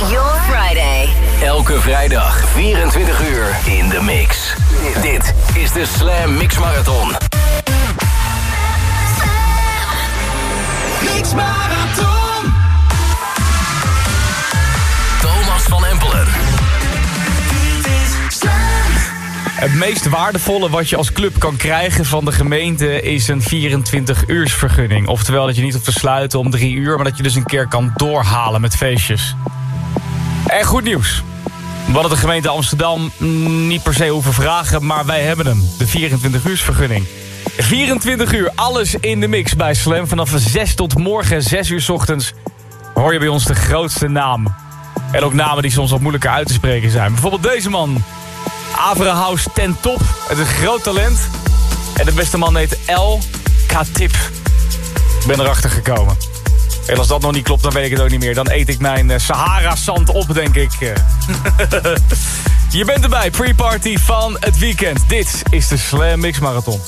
your Friday. Elke vrijdag 24 uur in de mix. Dit is de Slam Mix Marathon. Mix Marathon. Thomas van Empelen. Het meest waardevolle wat je als club kan krijgen van de gemeente is een 24-uursvergunning. Oftewel dat je niet hoeft te sluiten om drie uur, maar dat je dus een keer kan doorhalen met feestjes. En goed nieuws. We hadden de gemeente Amsterdam niet per se hoeven vragen, maar wij hebben hem. De 24-uursvergunning. 24 uur, alles in de mix bij Slam. Vanaf 6 tot morgen 6 uur 's ochtends hoor je bij ons de grootste naam. En ook namen die soms wat moeilijker uit te spreken zijn. Bijvoorbeeld deze man. Avrahaus ten top. Het is een groot talent. En de beste man heet L. K-Tip. Ik ben erachter gekomen. En als dat nog niet klopt, dan weet ik het ook niet meer. Dan eet ik mijn eh, Sahara-zand op, denk ik. eh. Je bent erbij, pre-party van het weekend. Dit is de Slam Mix Marathon.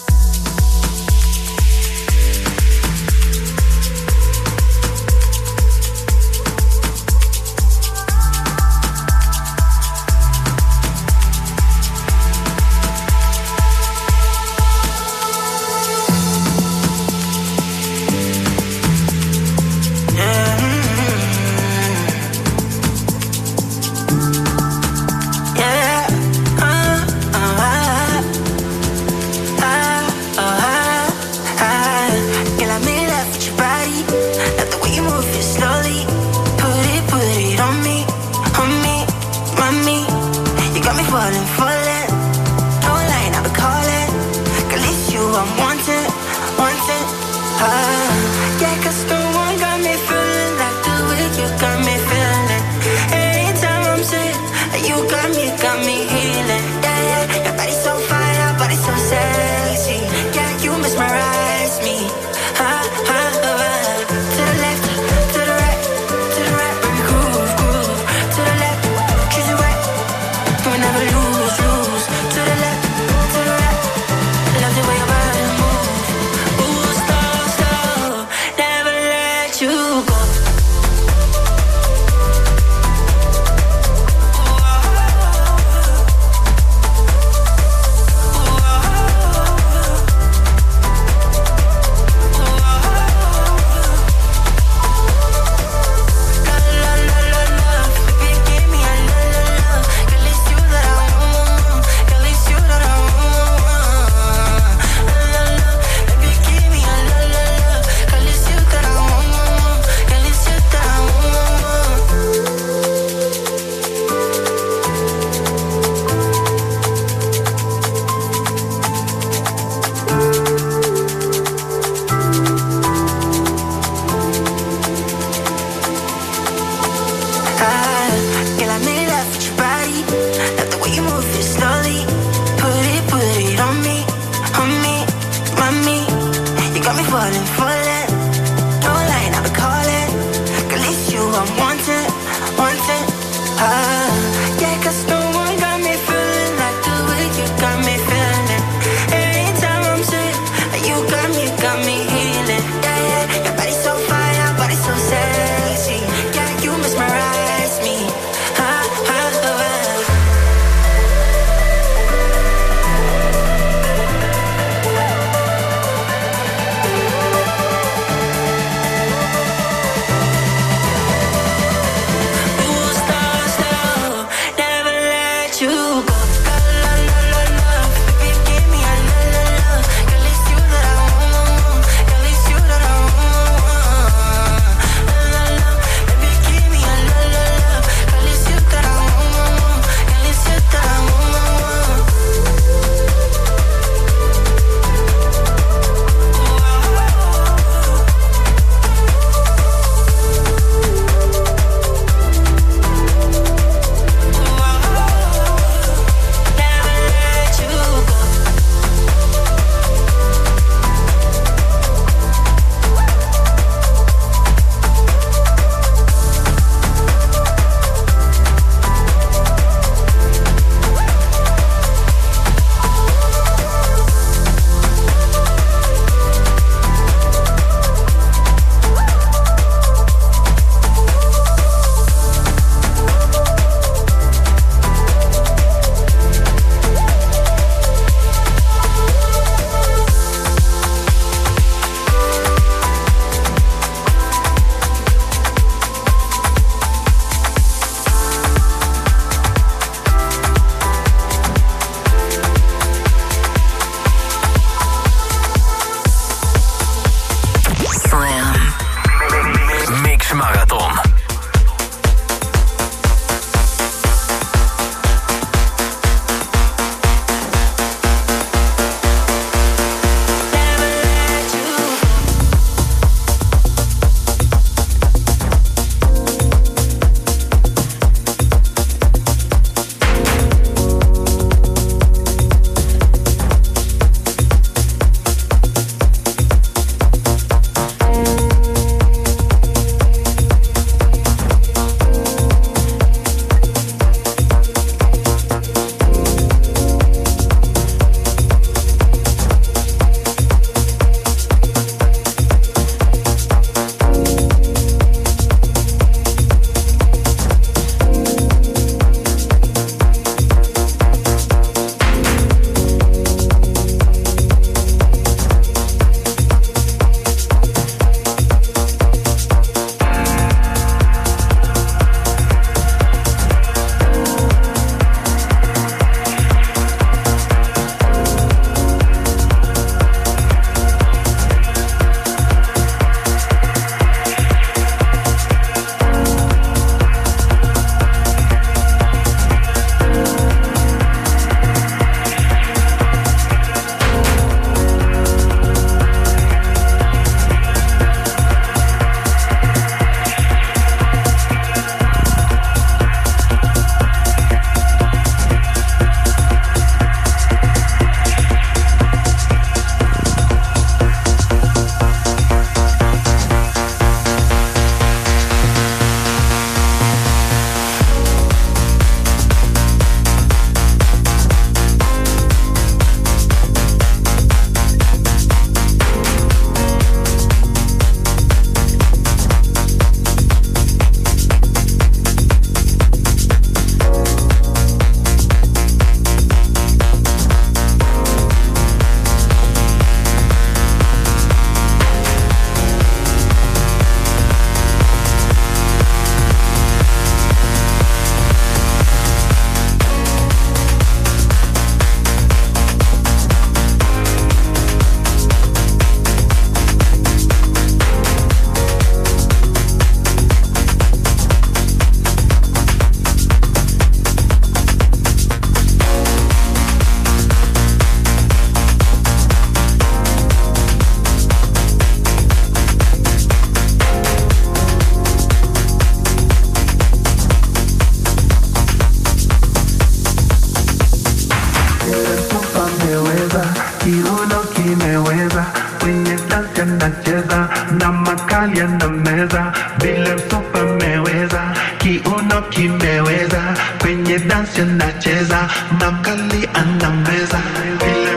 Kiuno kimeweza. Kwenye dansi nacheza makali anameza.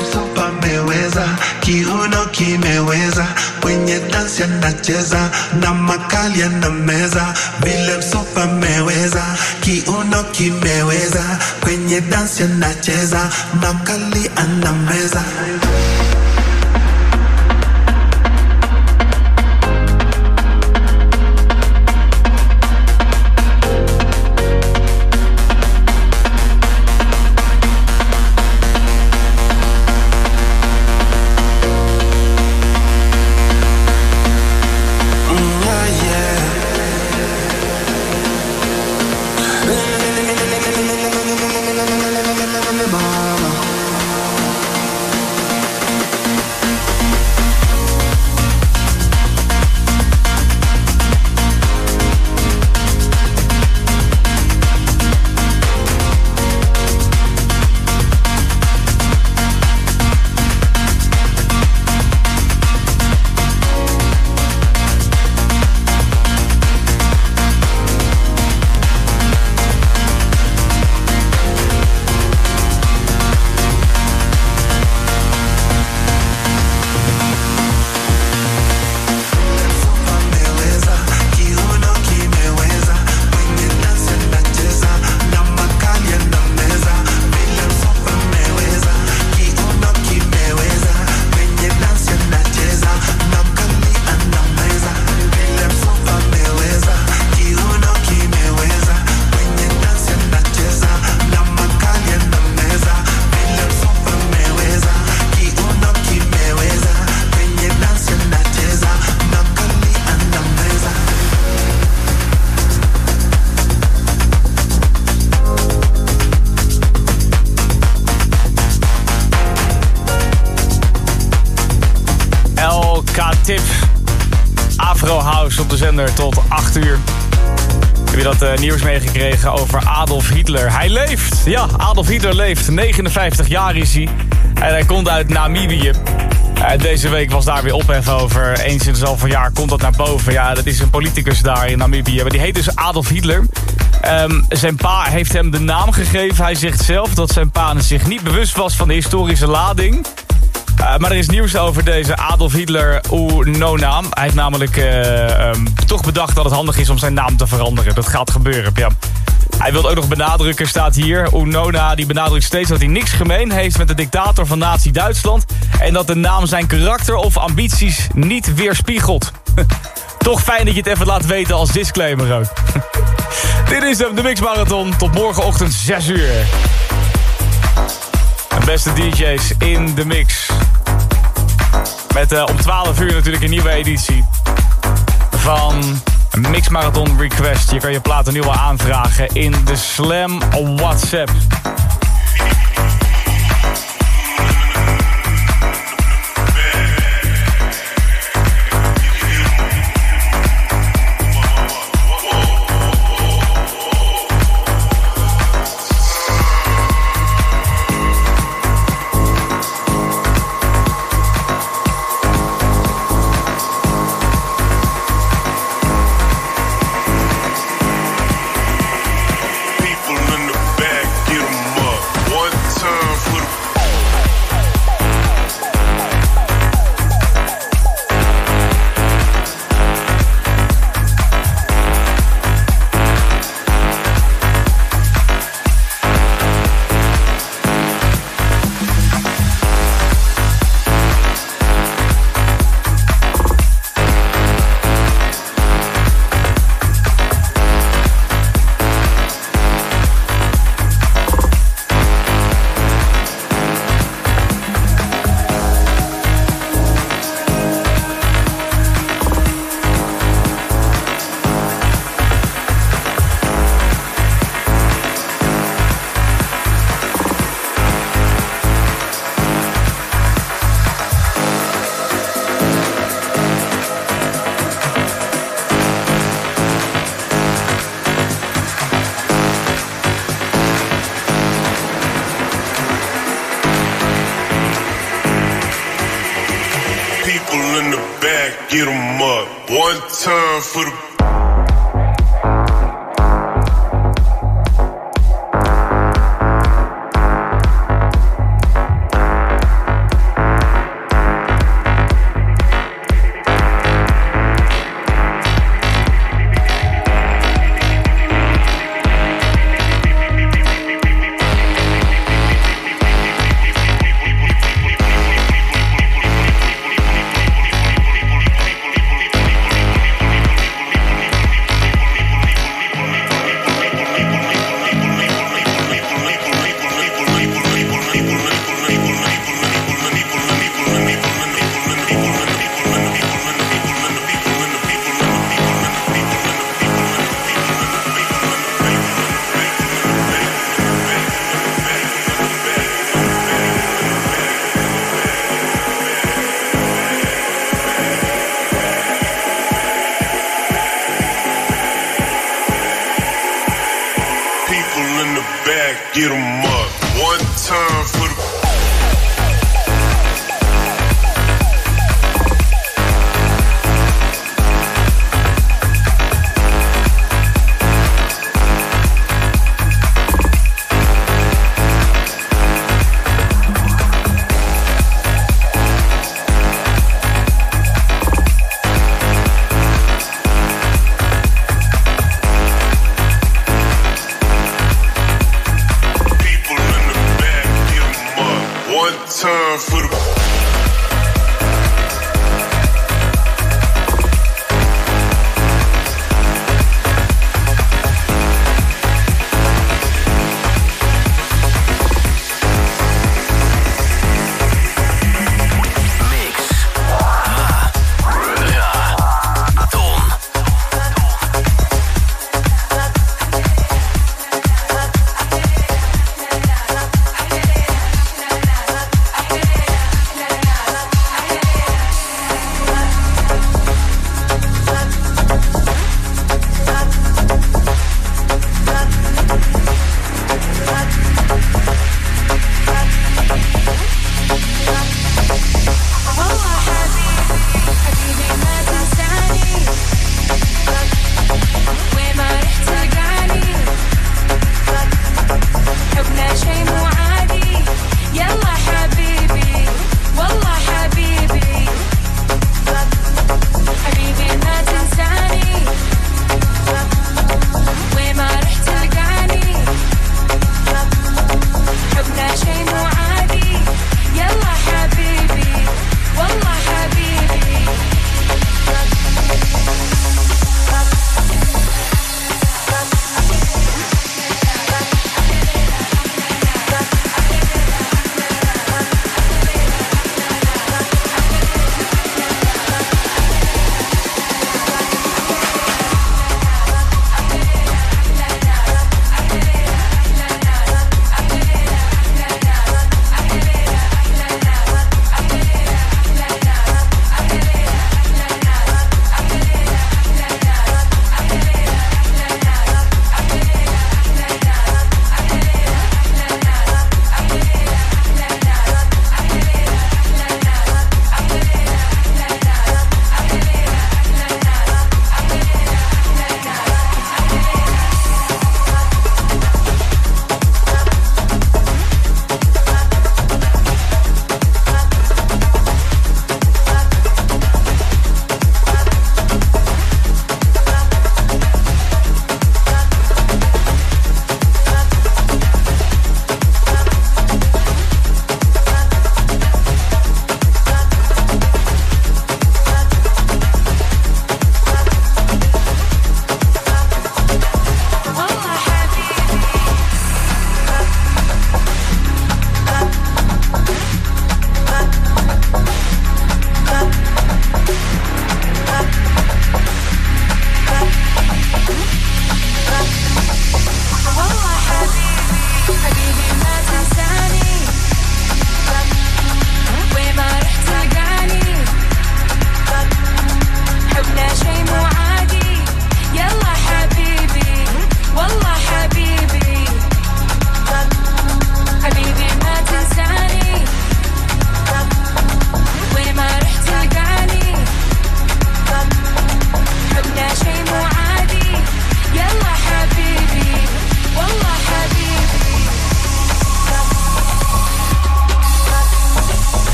Msupa meweza kiuno kimeweza. Kwenye dansi anacheza na makali anameza. Bila msupa meweza kiuno kimeweza. Kwenye dansi anacheza makali anameza nieuws meegekregen over Adolf Hitler? Hij leeft! Ja, Adolf Hitler leeft. 59 jaar is hij. En hij komt uit Namibië. Uh, deze week was daar weer ophef over. Eens in zoveel jaar komt dat naar boven. Ja, dat is een politicus daar in Namibië. Maar die heet dus Adolf Hitler. Um, zijn pa heeft hem de naam gegeven. Hij zegt zelf dat zijn pa zich niet bewust was van de historische lading. Uh, maar er is nieuws over deze Adolf Hitler Oeh-no-naam. Hij heeft namelijk uh, um, toch bedacht dat het handig is om zijn naam te veranderen. Dat gaat gebeuren. Hij wil ook nog benadrukken, staat hier. Oenona die benadrukt steeds dat hij niks gemeen heeft met de dictator van Nazi-Duitsland. En dat de naam zijn karakter of ambities niet weerspiegelt. Toch fijn dat je het even laat weten als disclaimer ook. Dit is hem, de Mix Marathon. Tot morgenochtend 6 uur. De beste DJ's in de mix. Uh, om 12 uur natuurlijk een nieuwe editie. Van Mix Marathon Request. Je kan je platen nu al aanvragen in de Slam WhatsApp.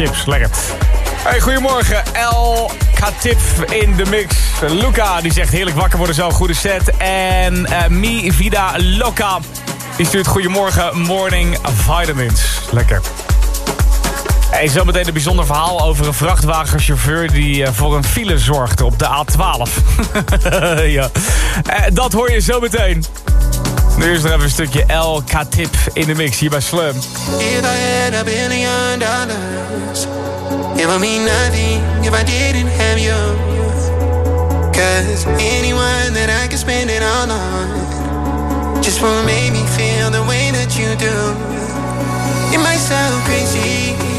Lekker. Hey, goedemorgen. El Katif in de mix. Luca die zegt heerlijk wakker worden zo. Goede set. En uh, Mi Vida Loca. Die stuurt goedemorgen morning vitamins. Lekker. Hey, zometeen een bijzonder verhaal over een vrachtwagenchauffeur... die uh, voor een file zorgde op de A12. ja. Uh, dat hoor je zo meteen. Nu is er even een stukje El Katip in de mix hier bij Slam. If I had a billion dollars It would mean nothing if I didn't have you Cause anyone that I could spend it all on Just won't make me feel the way that you do It might sound crazy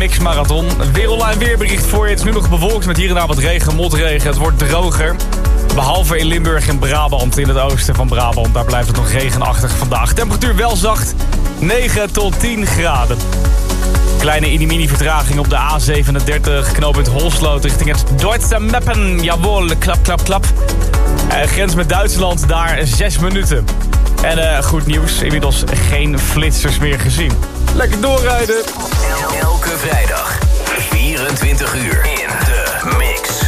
Mix Marathon. Weer weerbericht voor je. Het is nu nog bewolkt met hier en daar wat regen, motregen. Het wordt droger. Behalve in Limburg en Brabant, in het oosten van Brabant. Daar blijft het nog regenachtig vandaag. Temperatuur wel zacht, 9 tot 10 graden. Kleine mini vertraging op de A37, knooppunt Holsloot richting het Duitse Meppen. Jawohl, klap, klap, klap. Eh, grens met Duitsland, daar 6 minuten. En eh, goed nieuws, inmiddels geen flitsers meer gezien. Lekker doorrijden. Elke vrijdag 24 uur in de mix.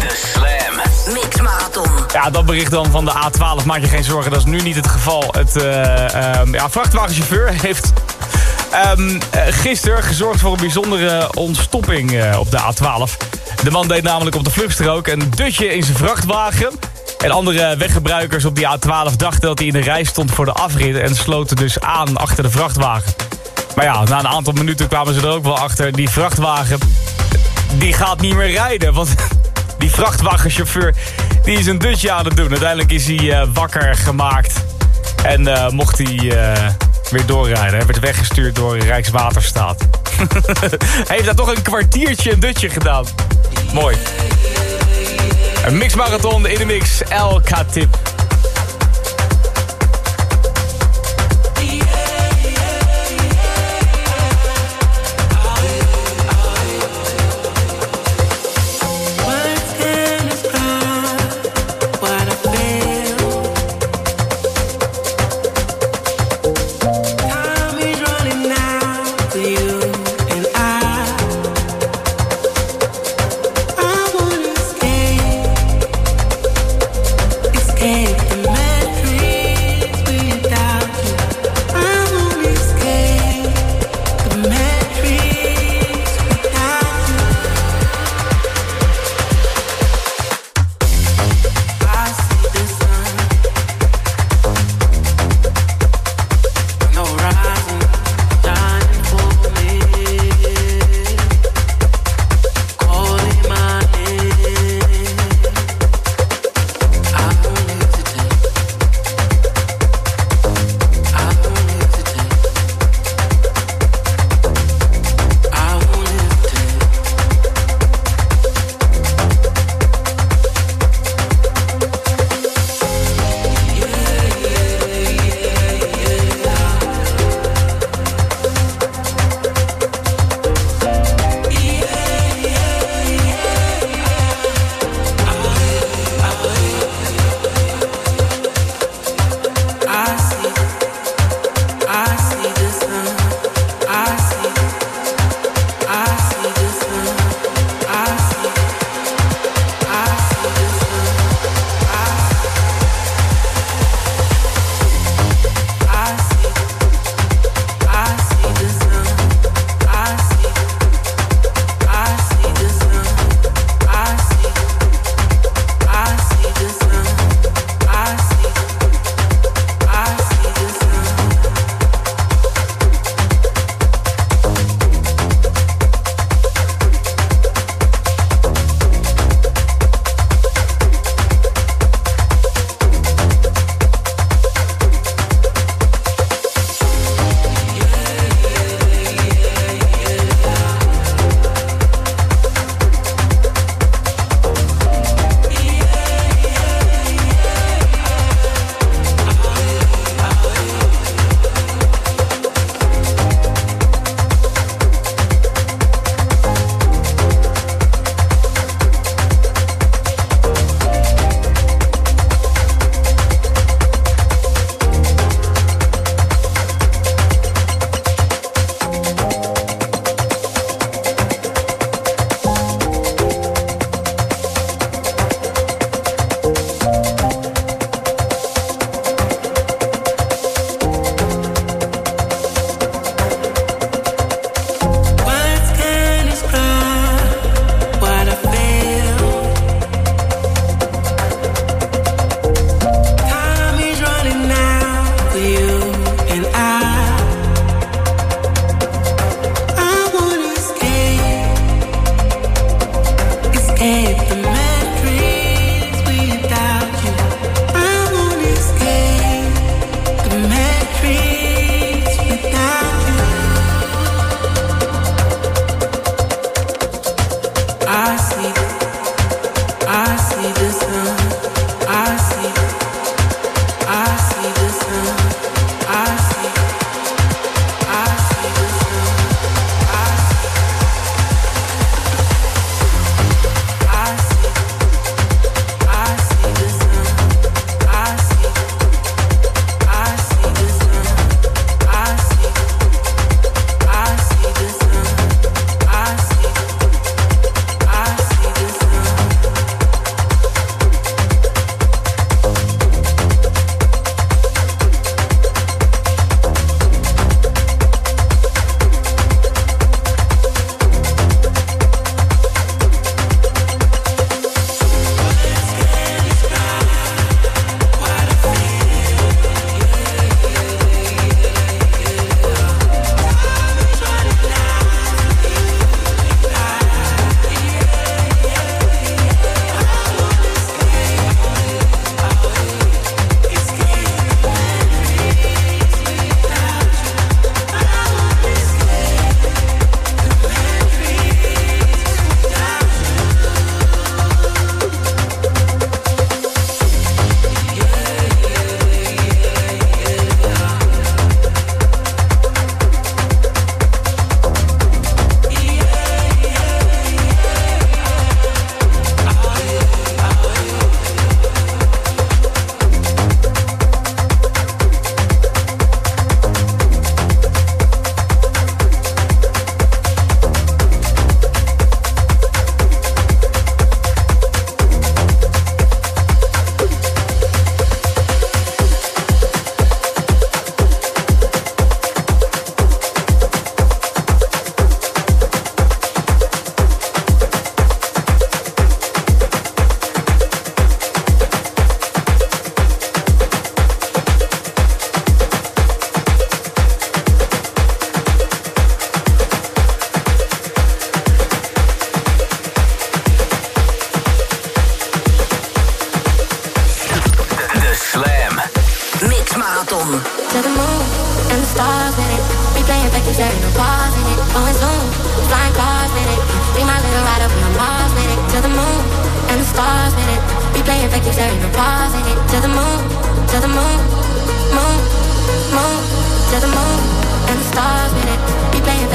De Slam Mix Marathon. Ja, dat bericht dan van de A12, maak je geen zorgen, dat is nu niet het geval. Het eh, ehm, ja, vrachtwagenchauffeur heeft ehm, eh, gisteren gezorgd voor een bijzondere ontstopping eh, op de A12. De man deed namelijk op de vluchtstrook een dutje in zijn vrachtwagen. En andere weggebruikers op die A12 dachten dat hij in de rij stond voor de afrit... en sloten dus aan achter de vrachtwagen. Maar ja, na een aantal minuten kwamen ze er ook wel achter. Die vrachtwagen, die gaat niet meer rijden. Want die vrachtwagenchauffeur, die is een dutje aan het doen. Uiteindelijk is hij eh, wakker gemaakt. En eh, mocht hij eh, weer doorrijden. Hij werd weggestuurd door Rijkswaterstaat. hij heeft daar toch een kwartiertje een dutje gedaan. Mooi. Een mixmarathon in de mix. LK Tip.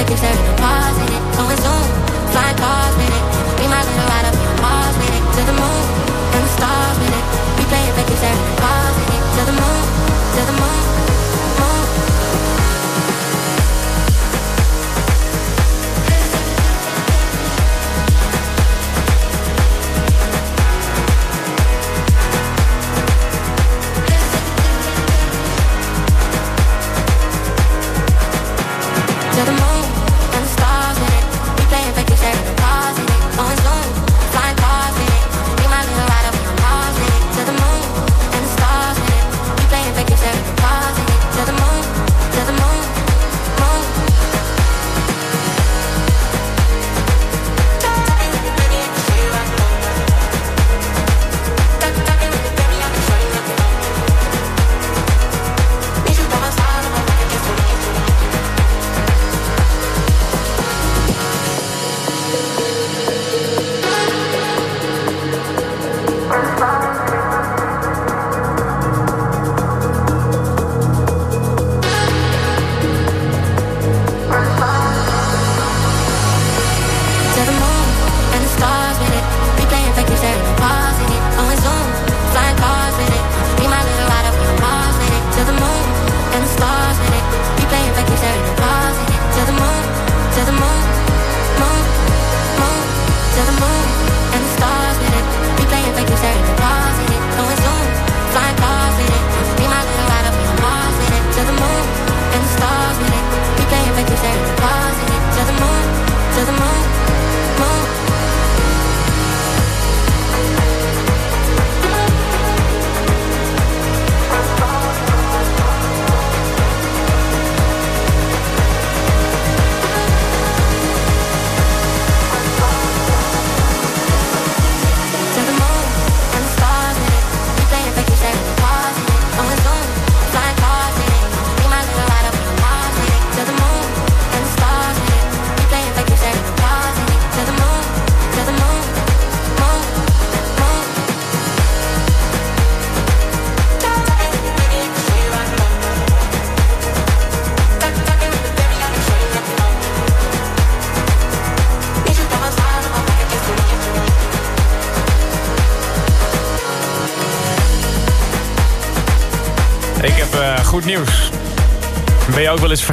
keep stacking the pot.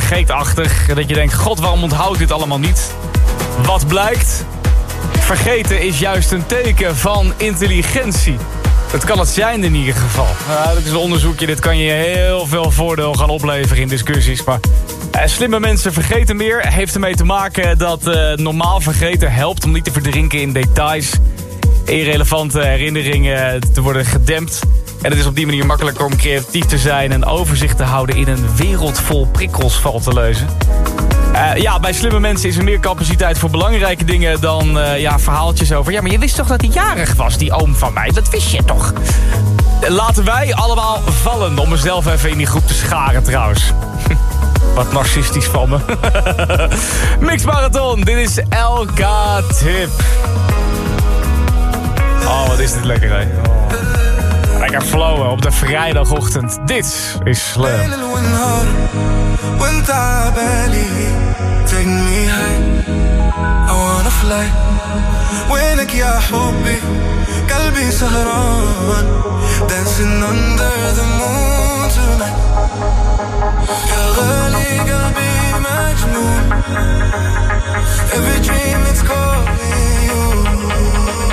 vergeetachtig. Dat je denkt, god, waarom onthoudt dit allemaal niet? Wat blijkt? Vergeten is juist een teken van intelligentie. Dat kan het zijn in ieder geval. Nou, dat is een onderzoekje, dit kan je heel veel voordeel gaan opleveren in discussies. Maar eh, slimme mensen vergeten meer. Heeft ermee te maken dat eh, normaal vergeten helpt om niet te verdrinken in details. Irrelevante herinneringen te worden gedempt. En het is op die manier makkelijker om creatief te zijn en overzicht te houden in een wereld vol prikkels valt te lezen. Eh, ja, bij slimme mensen is er meer capaciteit voor belangrijke dingen dan eh, ja, verhaaltjes over. Ja, maar je wist toch dat hij jarig was, die oom van mij? Dat wist je toch? Eh, laten wij allemaal vallen, om mezelf even in die groep te scharen trouwens. Wat narcistisch van me. Mix Marathon, dit is Elka Tip. Oh, wat is dit lekker, hè? Oh. Lekker flowen op de vrijdagochtend. Dit is slim. Every dream it's calling you.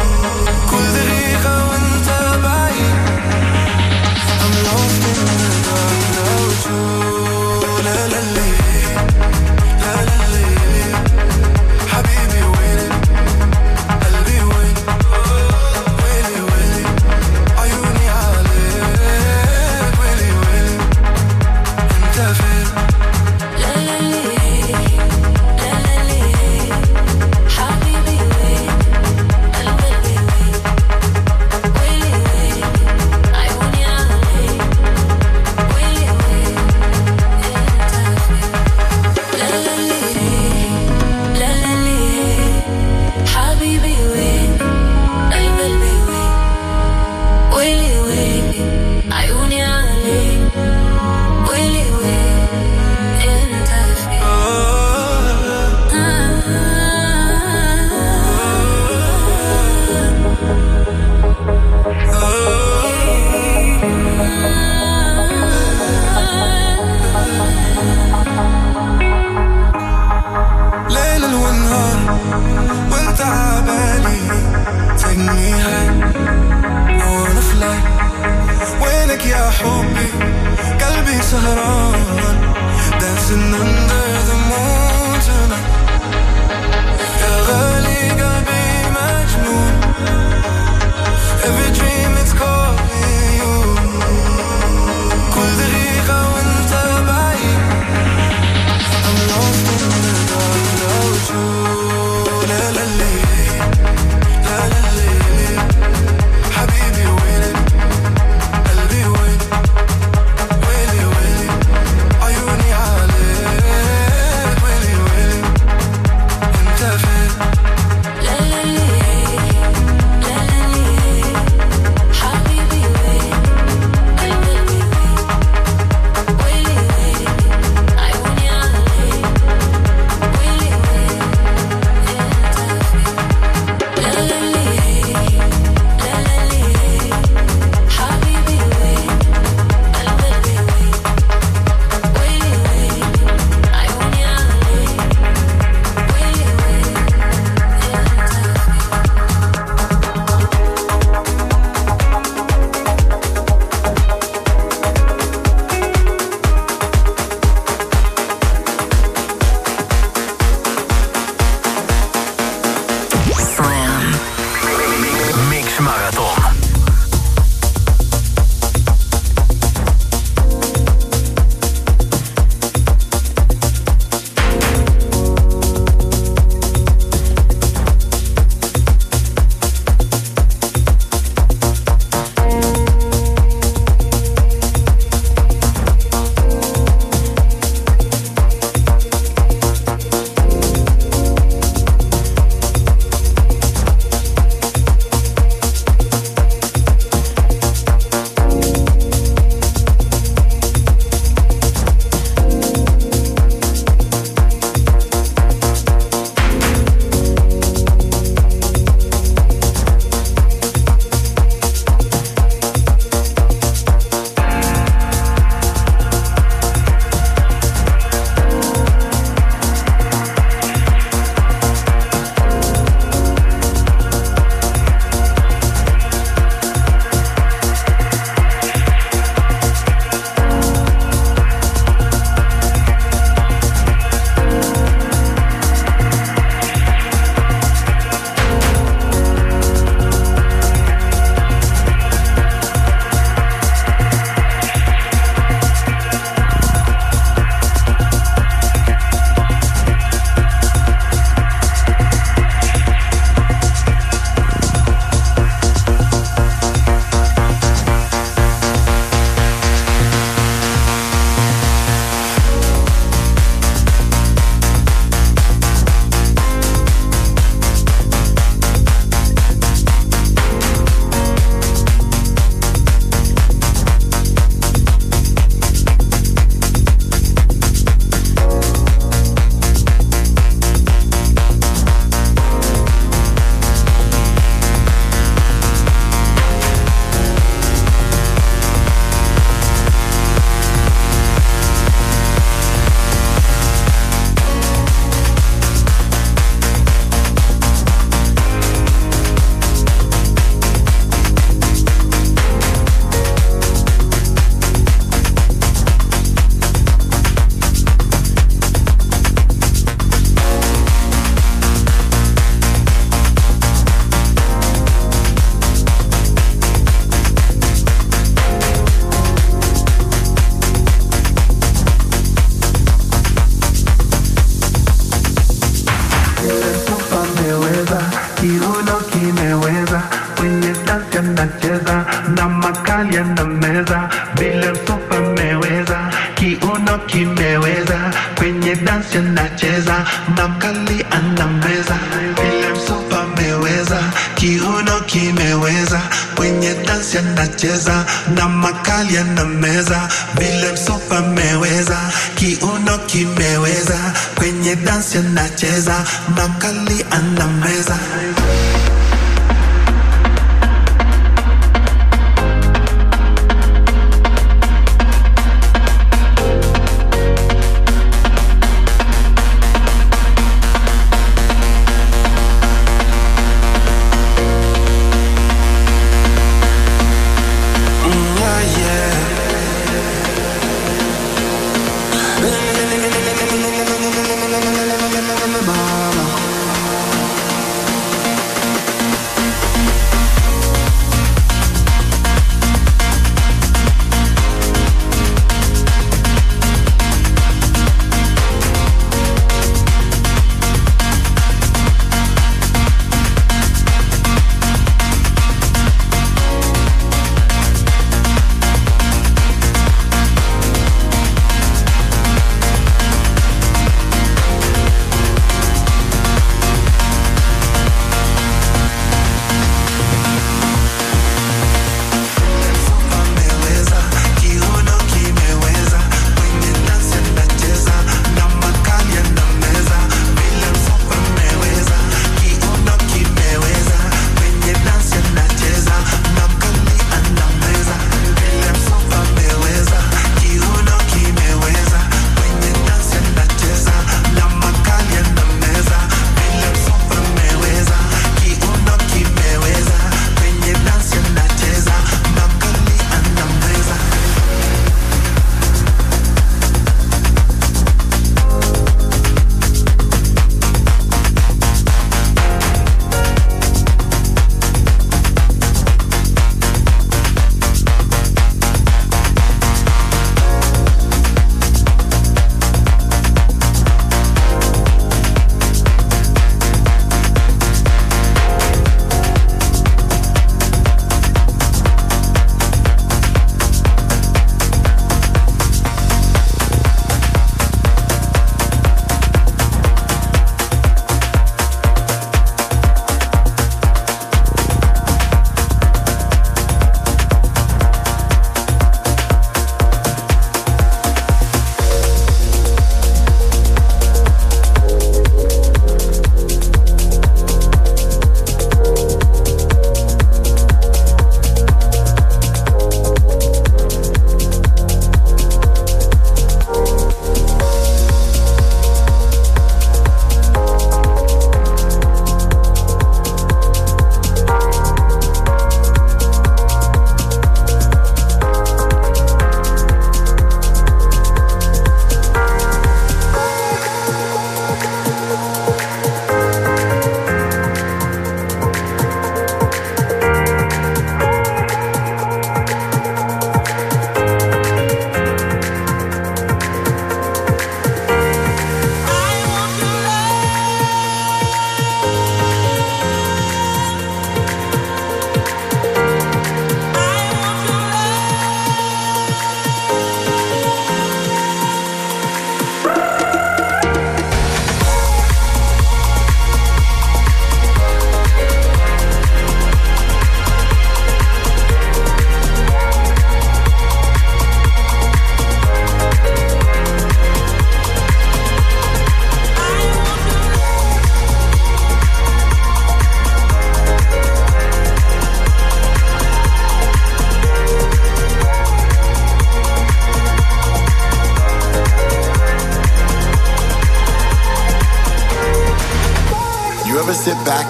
Anacheza na makali anameza bila msofa meweza kiuno kimeweza kwenye dansi anacheza makali anameza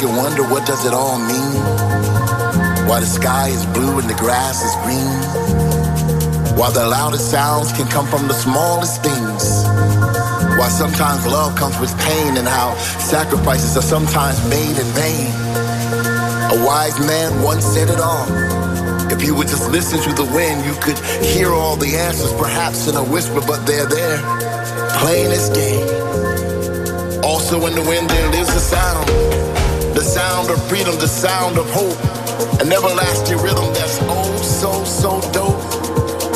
and wonder what does it all mean? Why the sky is blue and the grass is green? Why the loudest sounds can come from the smallest things? Why sometimes love comes with pain and how sacrifices are sometimes made in vain? A wise man once said it all. If you would just listen to the wind, you could hear all the answers, perhaps in a whisper, but they're there, plain as day. Also in the wind there lives a sound, the sound of freedom, the sound of hope, an everlasting rhythm that's oh so so, dope.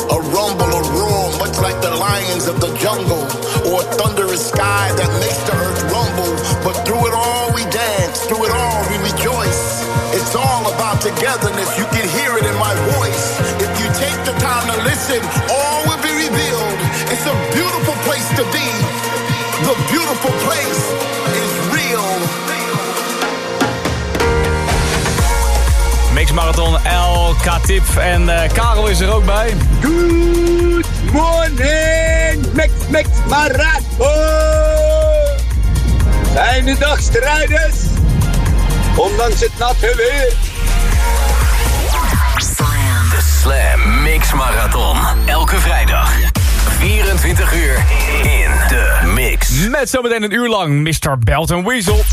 A rumble, a roar, much like the lions of the jungle. Or a thunderous sky that makes the earth rumble. But through it all we dance, through it all we rejoice. It's all about togetherness, you can hear it in my voice. If you take the time to listen, all will be revealed. It's a beautiful place to be. The beautiful place is real. Mix Marathon El Katip en eh, Karel is er ook bij. Good morning, Mix Mix Marathon! Fijne dag, strijders! Ondanks het natte weer. De Slam Mix Marathon. Elke vrijdag. 24 uur in de mix. Met zometeen een uur lang Mr. Belt Weasel.